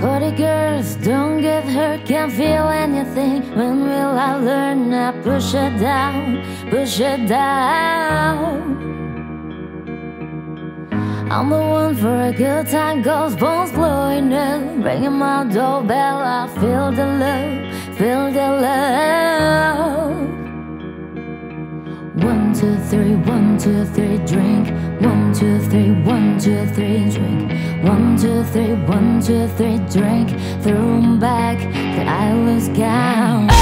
Party girls, don't get hurt, can't feel anything. When will I learn? I push it down, push it down. I'm the one for a good time, ghost bones blowing up. Ringing my doorbell, I feel the love, feel the love. One, two, three, one, two, three, drink. One, two, two, three, drink. One, two, three, one, two, three, drink. Threw 'em back, the eyeless gown.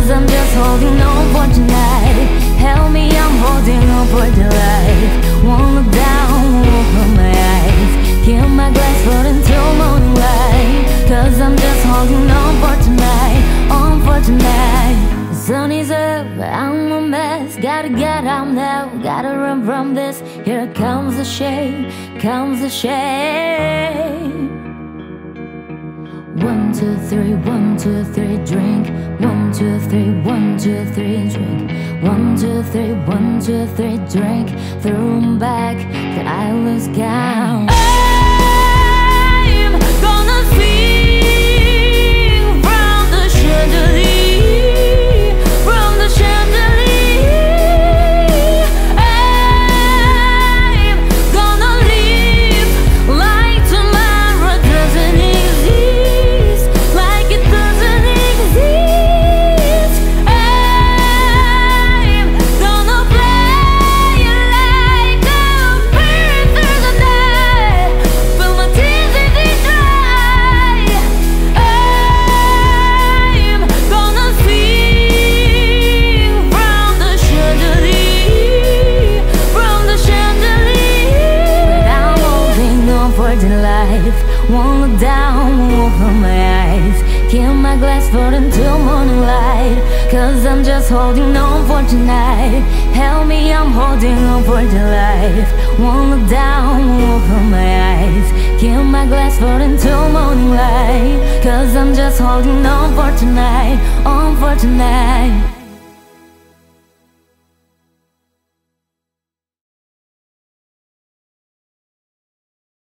Cause I'm just holding on for tonight. Help me, I'm holding on for dear life. Won't look down, open my eyes. Keep my glass full until morning light. Cause I'm just holding on for tonight, on for tonight. The sun is up, I'm a mess. Gotta get out now, gotta run from this. Here comes the shame, comes the shame. One, two, three, one, two, three, drink. One, two, three, one, two, three, drink. One, two, three, one, two, three, drink. Threw 'em back, the eyeless gown. On for life. Won't look down, won't my eyes. Keep my glass full until morning light. Cause I'm just holding on for tonight. Help me, I'm holding on for dear life. Won't look down, won't my eyes. Keep my glass full until morning light. Cause I'm just holding on for tonight, on for tonight.